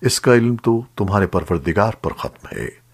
اس کا علم تو تمہارے پروردگار پر ختم ہے۔